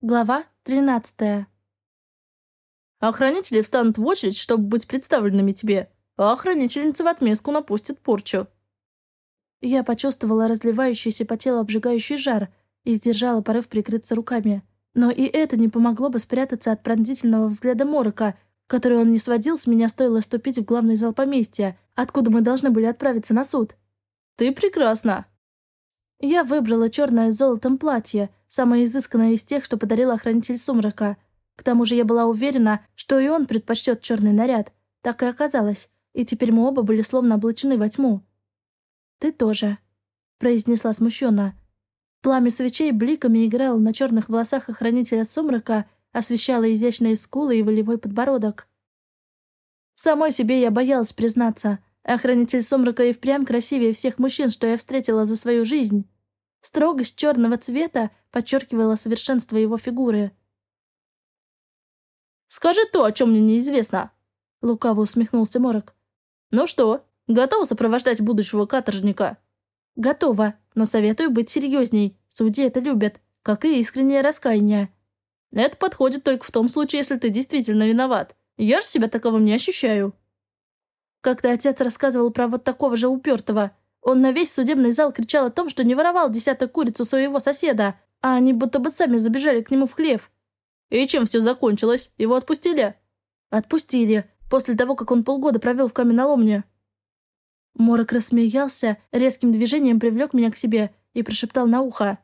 Глава 13. Охранители встанут в очередь, чтобы быть представленными тебе, а охранительница в отместку напустит порчу. Я почувствовала разливающийся по телу обжигающий жар и сдержала порыв прикрыться руками. Но и это не помогло бы спрятаться от пронзительного взгляда Морока, который он не сводил с меня, стоило ступить в главный зал поместья, откуда мы должны были отправиться на суд. «Ты прекрасна!» Я выбрала черное с золотом платье, самое изысканное из тех, что подарил охранитель сумрака. К тому же я была уверена, что и он предпочтет черный наряд. Так и оказалось, и теперь мы оба были словно облачены во тьму. «Ты тоже», — произнесла смущенно. Пламя свечей бликами играло на черных волосах охранителя сумрака, освещало изящные скулы и волевой подбородок. Самой себе я боялась признаться — Охранитель сумрака и впрямь красивее всех мужчин, что я встретила за свою жизнь. Строгость черного цвета подчеркивала совершенство его фигуры. «Скажи то, о чем мне неизвестно!» Лукаво усмехнулся Морок. «Ну что, готова сопровождать будущего каторжника?» «Готова, но советую быть серьезней. Судьи это любят, как и искреннее раскаяние». «Это подходит только в том случае, если ты действительно виноват. Я же себя таковым не ощущаю». Как-то отец рассказывал про вот такого же упертого. Он на весь судебный зал кричал о том, что не воровал десяток куриц у своего соседа, а они будто бы сами забежали к нему в хлев. И чем все закончилось? Его отпустили? Отпустили, после того, как он полгода провел в каменоломне. Морок рассмеялся, резким движением привлек меня к себе и прошептал на ухо.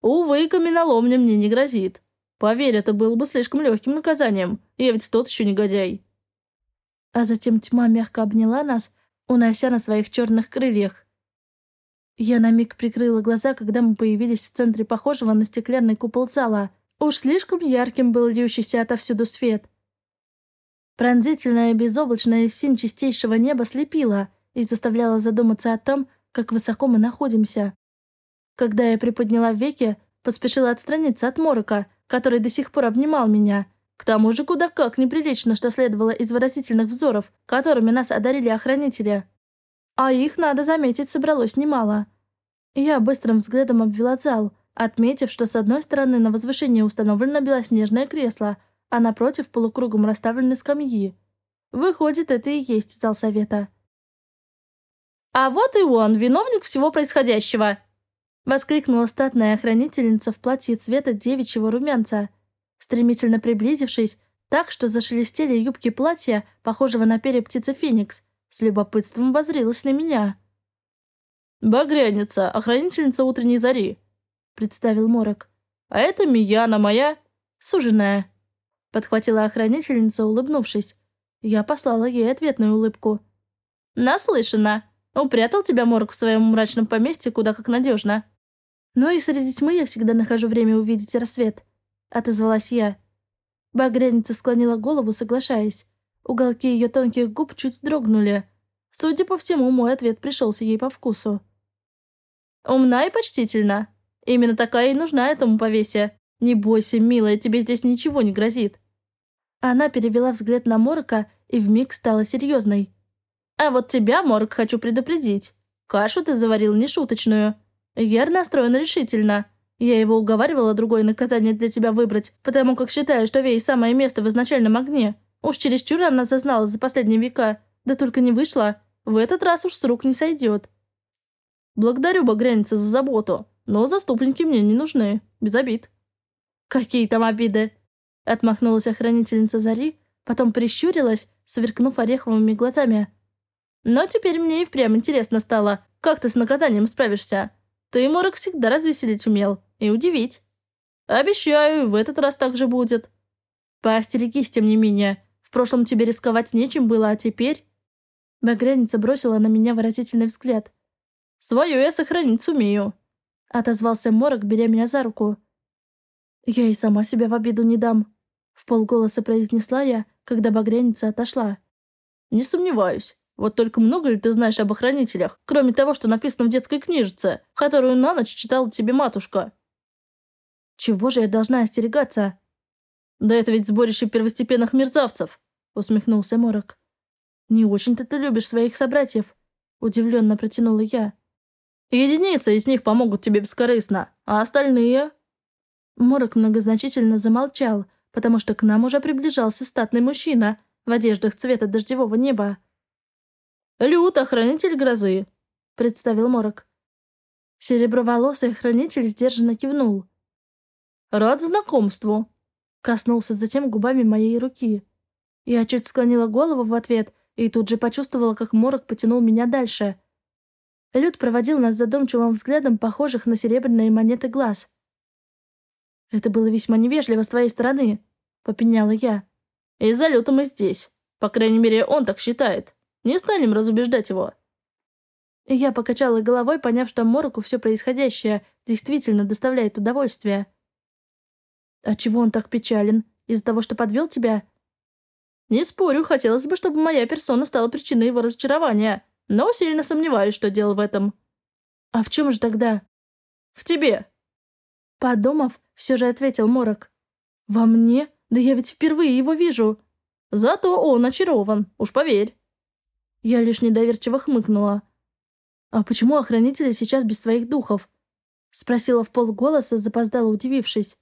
«Увы, каменоломня мне не грозит. Поверь, это было бы слишком легким наказанием. Я ведь тот еще негодяй». А затем тьма мягко обняла нас, унося на своих черных крыльях. Я на миг прикрыла глаза, когда мы появились в центре похожего на стеклянный купол зала. Уж слишком ярким был льющийся отовсюду свет. Пронзительная безоблачная синь чистейшего неба слепила и заставляла задуматься о том, как высоко мы находимся. Когда я приподняла веки, поспешила отстраниться от морока, который до сих пор обнимал меня — к тому же куда как неприлично, что следовало из выразительных взоров, которыми нас одарили охранители. А их, надо заметить, собралось немало. Я быстрым взглядом обвела зал, отметив, что с одной стороны на возвышении установлено белоснежное кресло, а напротив полукругом расставлены скамьи. Выходит, это и есть зал совета. «А вот и он, виновник всего происходящего!» Воскликнула статная охранительница в платье цвета девичьего румянца – стремительно приблизившись, так что зашелестели юбки платья, похожего на перья птицы Феникс, с любопытством возрилась на меня. «Багряница, охранительница утренней зари», — представил Морок. «А это Мияна моя, суженая», — подхватила охранительница, улыбнувшись. Я послала ей ответную улыбку. «Наслышана. Упрятал тебя Морок в своем мрачном поместье куда как надежно». Но и среди тьмы я всегда нахожу время увидеть рассвет. — отозвалась я. Багряница склонила голову, соглашаясь. Уголки ее тонких губ чуть дрогнули. Судя по всему, мой ответ пришелся ей по вкусу. «Умна и почтительна. Именно такая и нужна этому повесе. Не бойся, милая, тебе здесь ничего не грозит». Она перевела взгляд на Морка и вмиг стала серьезной. «А вот тебя, Морк, хочу предупредить. Кашу ты заварил нешуточную. Яр настроен решительно. Я его уговаривала другое наказание для тебя выбрать, потому как считаю, что Вей самое место в изначальном огне. Уж чересчур она зазналась за последние века, да только не вышла. В этот раз уж с рук не сойдет. Благодарю Багряница за заботу, но заступники мне не нужны, без обид. Какие там обиды? Отмахнулась охранительница Зари, потом прищурилась, сверкнув ореховыми глазами. Но теперь мне и впрямь интересно стало, как ты с наказанием справишься. Ты, Морок, всегда развеселить умел. И удивить. Обещаю, в этот раз так же будет. Поостерегись, тем не менее. В прошлом тебе рисковать нечем было, а теперь...» Багряница бросила на меня выразительный взгляд. «Свое я сохранить сумею», — отозвался Морок, беря меня за руку. «Я и сама себя в обиду не дам», — в полголоса произнесла я, когда багряница отошла. «Не сомневаюсь. Вот только много ли ты знаешь об охранителях, кроме того, что написано в детской книжице, которую на ночь читала тебе матушка?» Чего же я должна остерегаться? Да это ведь сборище первостепенных мерзавцев, усмехнулся Морок. Не очень-то ты любишь своих собратьев, удивленно протянула я. Единицы из них помогут тебе бескорыстно, а остальные... Морок многозначительно замолчал, потому что к нам уже приближался статный мужчина в одеждах цвета дождевого неба. «Лют, охранитель грозы», — представил Морок. Сереброволосый хранитель сдержанно кивнул. «Рад знакомству», — коснулся затем губами моей руки. Я чуть склонила голову в ответ и тут же почувствовала, как Морок потянул меня дальше. Люд проводил нас задумчивым взглядом, похожих на серебряные монеты глаз. «Это было весьма невежливо с твоей стороны», — попеняла я. «Из-за Люта мы здесь. По крайней мере, он так считает. Не станем разубеждать его». И я покачала головой, поняв, что Мороку все происходящее действительно доставляет удовольствие. «А чего он так печален? Из-за того, что подвел тебя?» «Не спорю, хотелось бы, чтобы моя персона стала причиной его разочарования, но сильно сомневаюсь, что дело в этом». «А в чем же тогда?» «В тебе». Подумав, все же ответил Морок. «Во мне? Да я ведь впервые его вижу». «Зато он очарован, уж поверь». Я лишь недоверчиво хмыкнула. «А почему охранители сейчас без своих духов?» Спросила в полголоса, запоздала, удивившись.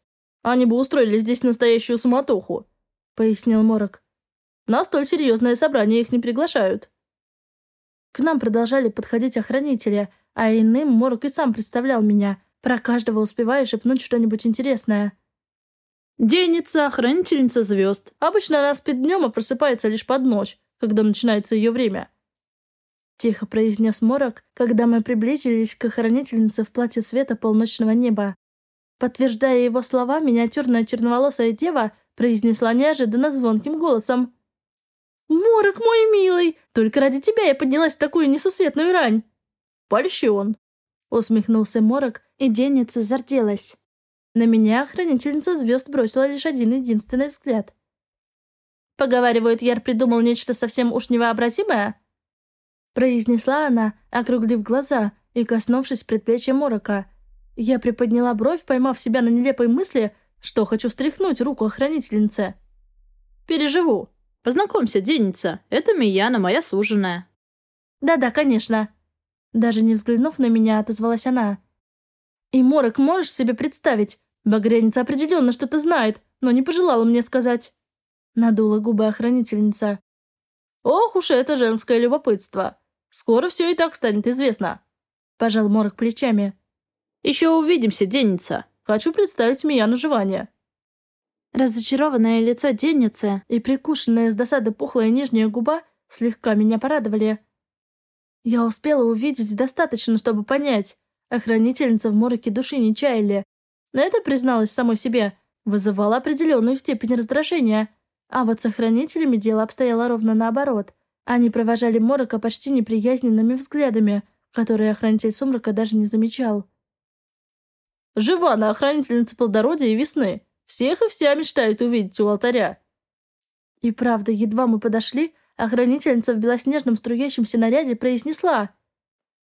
«Они бы устроили здесь настоящую суматоху», — пояснил Морок. «На столь серьезное собрание их не приглашают». К нам продолжали подходить охранители, а иным Морок и сам представлял меня, про каждого успевая шепнуть что-нибудь интересное. «Денница, хранительница звезд. Обычно она спит днем, а просыпается лишь под ночь, когда начинается ее время. — тихо произнес Морок, когда мы приблизились к охранительнице в платье света полночного неба. Подтверждая его слова, миниатюрная черноволосая дева произнесла неожиданно звонким голосом. «Морок, мой милый! Только ради тебя я поднялась в такую несусветную рань!» «Польщен!» — усмехнулся Морок, и денница зарделась. На меня охранительница звезд бросила лишь один единственный взгляд. «Поговаривают, Яр придумал нечто совсем уж невообразимое?» произнесла она, округлив глаза и коснувшись предплечья Морока. Я приподняла бровь, поймав себя на нелепой мысли, что хочу стряхнуть руку охранительницы. «Переживу. Познакомься, денница. Это Мияна, моя суженая». «Да-да, конечно». Даже не взглянув на меня, отозвалась она. «И, Морок, можешь себе представить? Багряница определенно что-то знает, но не пожелала мне сказать». Надула губы охранительница. «Ох уж это женское любопытство. Скоро все и так станет известно», — пожал Морок плечами. «Еще увидимся, денница. Хочу представить меня на жевание». Разочарованное лицо денницы и прикушенная с досады пухлая нижняя губа слегка меня порадовали. Я успела увидеть достаточно, чтобы понять. Охранительница в мороке души не чаяли. Но это, призналась самой себе, вызывало определенную степень раздражения. А вот с охранителями дело обстояло ровно наоборот. Они провожали Морока почти неприязненными взглядами, которые охранитель сумрака даже не замечал. «Живана, охранительница плодородия и весны. Всех и вся мечтают увидеть у алтаря». И правда, едва мы подошли, охранительница в белоснежном струящемся наряде произнесла.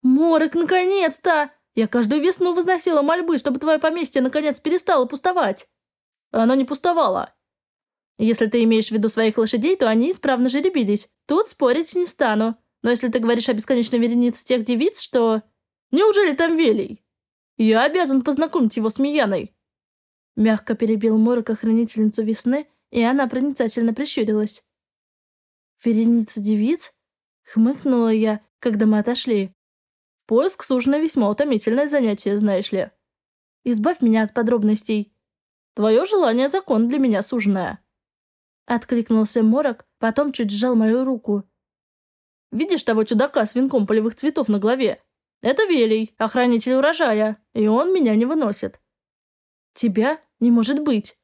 «Морок, наконец-то! Я каждую весну возносила мольбы, чтобы твое поместье наконец перестало пустовать». «Оно не пустовало», если ты имеешь в виду своих лошадей, то они исправно жеребились. Тут спорить не стану. Но если ты говоришь о бесконечной веренице тех девиц, что... Неужели там Велий? Я обязан познакомить его с Мияной. Мягко перебил Морок охранительницу весны, и она проницательно прищурилась. «Вереница девиц?» — хмыкнула я, когда мы отошли. «Поиск суженой весьма утомительное занятие, знаешь ли. Избавь меня от подробностей. Твое желание — закон для меня суженая». Откликнулся Морок, потом чуть сжал мою руку. «Видишь того чудака с венком полевых цветов на голове? Это Велий, охранитель урожая, и он меня не выносит». «Тебя? Не может быть!»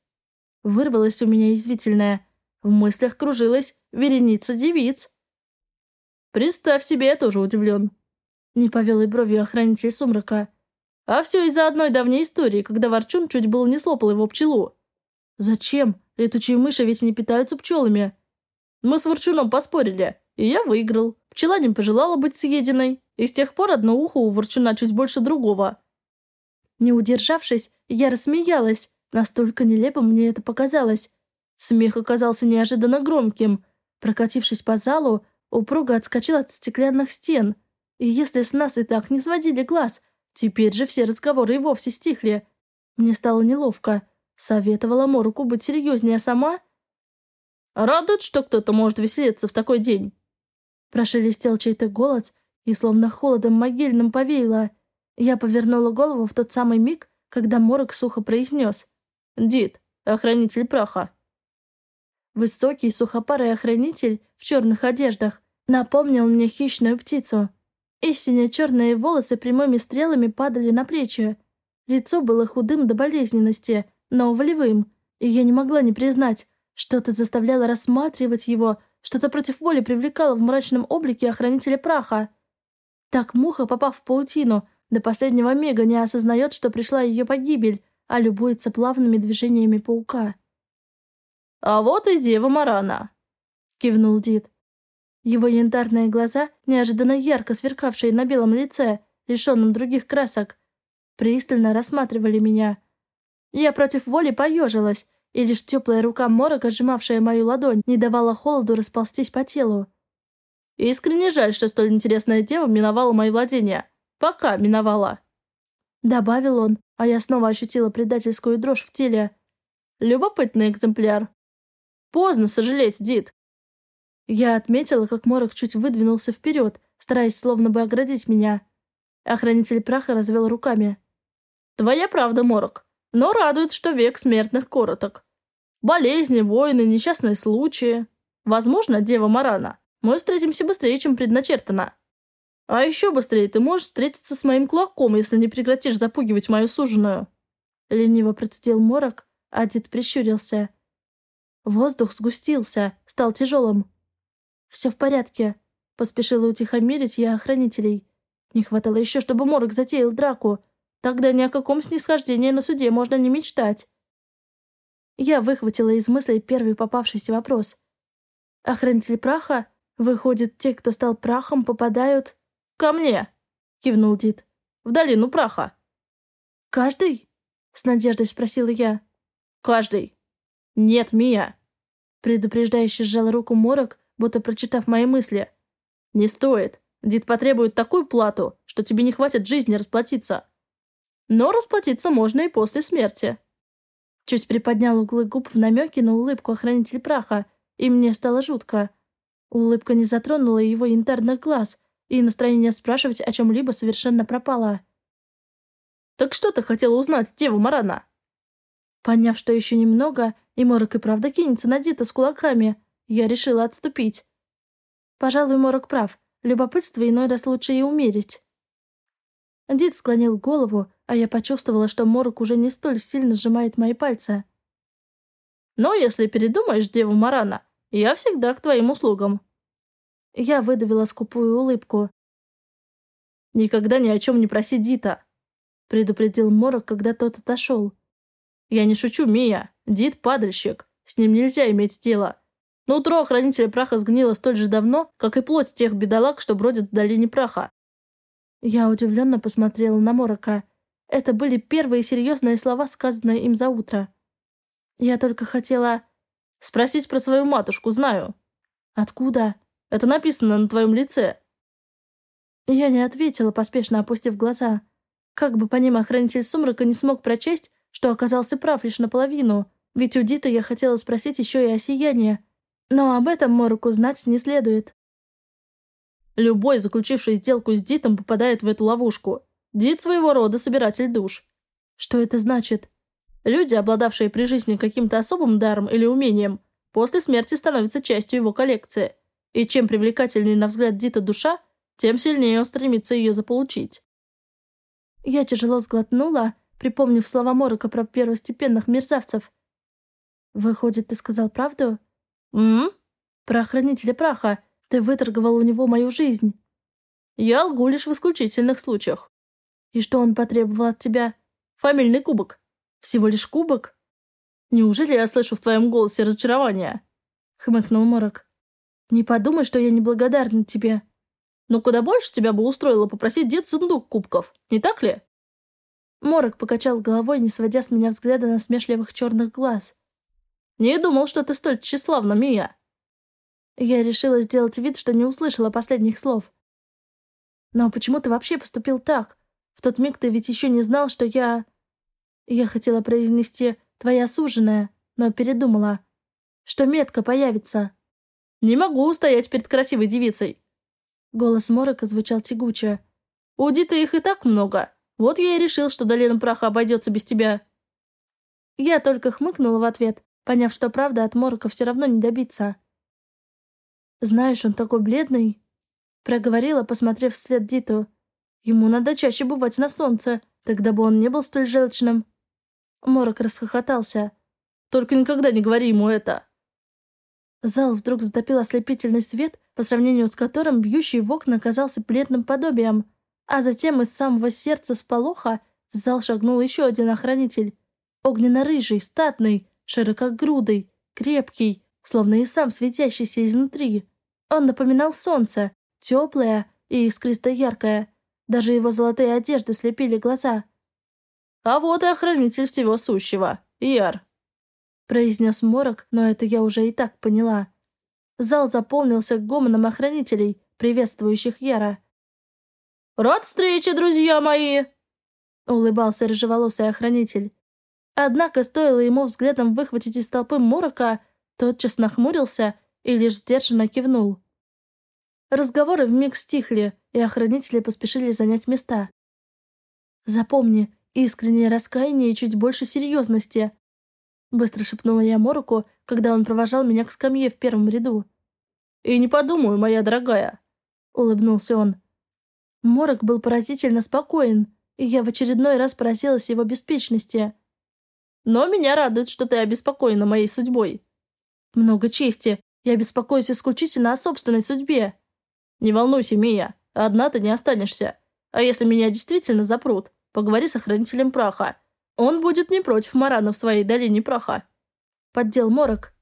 Вырвалась у меня извительная. В мыслях кружилась вереница девиц. «Представь себе, я тоже удивлен». Не повел и бровью охранитель сумрака. «А все из-за одной давней истории, когда Ворчун чуть было не слопал его пчелу». «Зачем?» Летучие мыши ведь не питаются пчелами. Мы с Ворчуном поспорили, и я выиграл. Пчела не пожелала быть съеденной, и с тех пор одно ухо у Ворчуна чуть больше другого. Не удержавшись, я рассмеялась. Настолько нелепо мне это показалось. Смех оказался неожиданно громким. Прокатившись по залу, упруго отскочил от стеклянных стен. И если с нас и так не сводили глаз, теперь же все разговоры и вовсе стихли. Мне стало неловко. Советовала Мороку быть серьезнее сама. Радует, что кто-то может веселиться в такой день. Прошелестел чей-то голос, и словно холодом могильным повеяло. Я повернула голову в тот самый миг, когда Морок сухо произнес. «Дид, охранитель праха». Высокий сухопарый охранитель в черных одеждах напомнил мне хищную птицу. Истинно черные волосы прямыми стрелами падали на плечи. Лицо было худым до болезненности, но волевым, и я не могла не признать, что-то заставляло рассматривать его, что-то против воли привлекало в мрачном облике охранителя праха. Так муха, попав в паутину, до последнего мига не осознает, что пришла ее погибель, а любуется плавными движениями паука. «А вот и дева Марана!» — кивнул Дид. Его янтарные глаза, неожиданно ярко сверкавшие на белом лице, лишенном других красок, пристально рассматривали меня. Я против воли поежилась, и лишь теплая рука Морока, сжимавшая мою ладонь, не давала холоду расползтись по телу. «Искренне жаль, что столь интересная дева миновала мои владения. Пока миновала». Добавил он, а я снова ощутила предательскую дрожь в теле. Любопытный экземпляр. Поздно сожалеть, Дид. Я отметила, как Морок чуть выдвинулся вперед, стараясь словно бы оградить меня. Охранитель праха развел руками. «Твоя правда, Морок. Но радует, что век смертных короток. Болезни, войны, несчастные случаи. Возможно, Дева Марана, мы встретимся быстрее, чем предначертано. А еще быстрее ты можешь встретиться с моим кулаком, если не прекратишь запугивать мою суженую». Лениво процедил Морок, а дед прищурился. Воздух сгустился, стал тяжелым. «Все в порядке», — поспешила утихомирить я охранителей. Не хватало еще, чтобы Морок затеял драку. Тогда ни о каком снисхождении на суде можно не мечтать. Я выхватила из мыслей первый попавшийся вопрос. «Охранитель праха? Выходит, те, кто стал прахом, попадают...» «Ко мне!» — кивнул Дид. «В долину праха». «Каждый?» — с надеждой спросила я. «Каждый». «Нет, Мия!» Предупреждающе сжал руку Морок, будто прочитав мои мысли. «Не стоит. Дид потребует такую плату, что тебе не хватит жизни расплатиться. Но расплатиться можно и после смерти. Чуть приподнял углы губ в намеке на улыбку охранитель праха, и мне стало жутко. Улыбка не затронула его янтарных глаз, и настроение спрашивать о чем-либо совершенно пропало. «Так что ты хотела узнать, Дева Марана?» Поняв, что еще немного, и Морок и правда кинется на Дита с кулаками, я решила отступить. Пожалуй, Морок прав. Любопытство иной раз лучше и умерить. Дид склонил голову, а я почувствовала, что морок уже не столь сильно сжимает мои пальцы. «Но если передумаешь, Дева Марана, я всегда к твоим услугам». Я выдавила скупую улыбку. «Никогда ни о чем не проси Дита», — предупредил Морок, когда тот отошел. «Я не шучу, Мия. Дит — падальщик. С ним нельзя иметь дело. Но утро хранителя праха сгнило столь же давно, как и плоть тех бедолаг, что бродят в долине праха. Я удивленно посмотрела на Морока. Это были первые серьезные слова, сказанные им за утро. Я только хотела... Спросить про свою матушку, знаю. Откуда? Это написано на твоем лице. Я не ответила, поспешно опустив глаза. Как бы по ним охранитель сумрака не смог прочесть, что оказался прав лишь наполовину, ведь у Дита я хотела спросить еще и о сиянии. Но об этом Мороку знать не следует. Любой, заключивший сделку с Дитом, попадает в эту ловушку. Дит своего рода собиратель душ. Что это значит? Люди, обладавшие при жизни каким-то особым даром или умением, после смерти становятся частью его коллекции. И чем привлекательнее на взгляд Дита душа, тем сильнее он стремится ее заполучить. Я тяжело сглотнула, припомнив слова Морока про первостепенных мерзавцев. «Выходит, ты сказал правду?» «М? Про хранителя праха. Ты выторговал у него мою жизнь. Я лгу лишь в исключительных случаях. И что он потребовал от тебя? Фамильный кубок. Всего лишь кубок? Неужели я слышу в твоем голосе разочарование? Хмыкнул Морок. Не подумай, что я неблагодарна тебе. Но куда больше тебя бы устроило попросить дед сундук кубков, не так ли? Морок покачал головой, не сводя с меня взгляда на смешливых черных глаз. «Не думал, что ты столь тщеславна, Мия. Я решила сделать вид, что не услышала последних слов. «Но почему ты вообще поступил так? Тот миг ты ведь еще не знал, что я...» Я хотела произнести твоя суженая, но передумала. Что метка появится. Не могу устоять перед красивой девицей. Голос Морока звучал тягуче. У Диты их и так много. Вот я и решил, что долина праха обойдется без тебя. Я только хмыкнула в ответ, поняв, что правда от Морока все равно не добиться. «Знаешь, он такой бледный», — проговорила, посмотрев вслед Диту. «Ему надо чаще бывать на солнце, тогда бы он не был столь желчным». Морок расхохотался. «Только никогда не говори ему это!» Зал вдруг затопил ослепительный свет, по сравнению с которым бьющий в окна казался бледным подобием, а затем из самого сердца сполоха в зал шагнул еще один охранитель. Огненно-рыжий, статный, широкогрудый, крепкий, словно и сам светящийся изнутри. Он напоминал солнце, теплое и искристо яркое. Даже его золотые одежды слепили глаза. «А вот и охранитель всего сущего, Яр», — произнес Морок, но это я уже и так поняла. Зал заполнился гомоном охранителей, приветствующих Яра. «Рад встрече, друзья мои!» — улыбался рыжеволосый охранитель. Однако стоило ему взглядом выхватить из толпы Морока, тотчас нахмурился и лишь сдержанно кивнул. Разговоры вмиг стихли, и охранители поспешили занять места. «Запомни, искреннее раскаяние и чуть больше серьезности», быстро шепнула я Мороку, когда он провожал меня к скамье в первом ряду. «И не подумаю, моя дорогая», — улыбнулся он. Морок был поразительно спокоен, и я в очередной раз поразилась его беспечности. «Но меня радует, что ты обеспокоена моей судьбой». «Много чести. Я беспокоюсь исключительно о собственной судьбе». «Не волнуйся, Мия, одна ты не останешься. А если меня действительно запрут, поговори с охранителем праха. Он будет не против Марана в своей долине праха». Поддел Морок.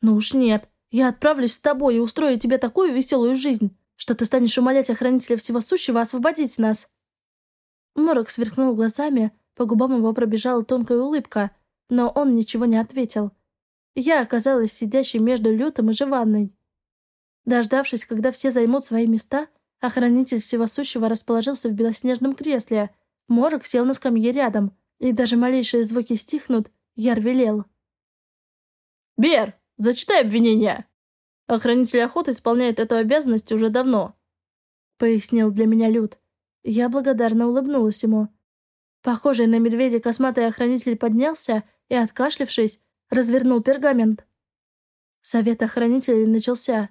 «Ну уж нет. Я отправлюсь с тобой и устрою тебе такую веселую жизнь, что ты станешь умолять охранителя всего сущего освободить нас». Морок сверкнул глазами, по губам его пробежала тонкая улыбка, но он ничего не ответил. Я оказалась сидящей между Лютом и Живанной. Дождавшись, когда все займут свои места, охранитель всего сущего расположился в белоснежном кресле. Морок сел на скамье рядом, и даже малейшие звуки стихнут, Яр велел. «Бер, зачитай обвинение!» Охранитель охоты исполняет эту обязанность уже давно», — пояснил для меня Люд. Я благодарно улыбнулась ему. Похожий на медведя косматый охранитель поднялся и, откашлившись, развернул пергамент. Совет охранителей начался.